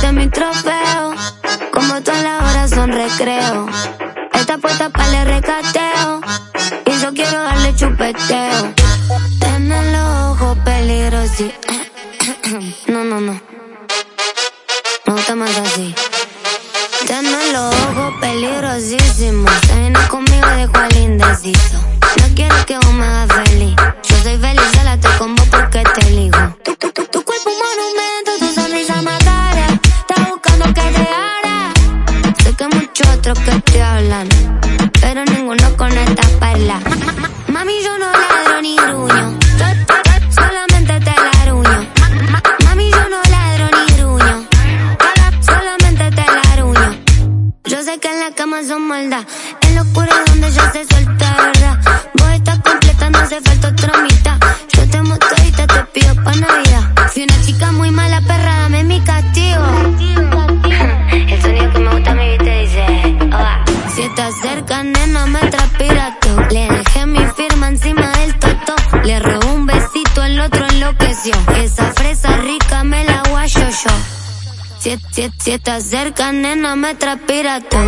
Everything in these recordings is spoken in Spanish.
fuiste mi trofeo. Como todas las horas son recreo. Esta puesta para el recateo. Y yo quiero darle chupeteo. En el ojo peligroso. No, no, no. Me gusta más así. Tiene los ojos peligrosísimos. Se viene conmigo, dejo al indeciso. No quiero que vos me hagas otros que te hablan, pero ninguno con esta perla. Mami, yo no ladro ni gruño. Solamente te la aruño. Mami, yo no ladro ni gruño. Solamente te la aruño. Yo sé que en la cama son maldad. En lo oscuro donde ya se Si estás cerca, nena, me transpira tú. Le dejé mi firma encima del toto. Le robó un besito, el otro enloqueció. Esa fresa rica me la guayo yo. Si, estás cerca, nena, me transpira tú.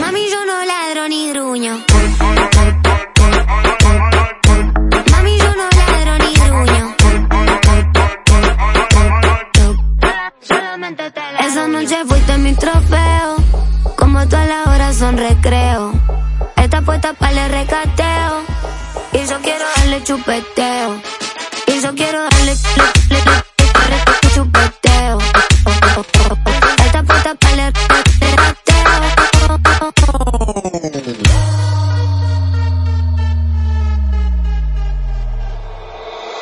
Mami, yo no ladro ni gruño. Fuiste mi trofeo. Como todas las horas son recreo. Esta puesta para el recateo. Y yo quiero darle chupeteo. Y yo quiero darle.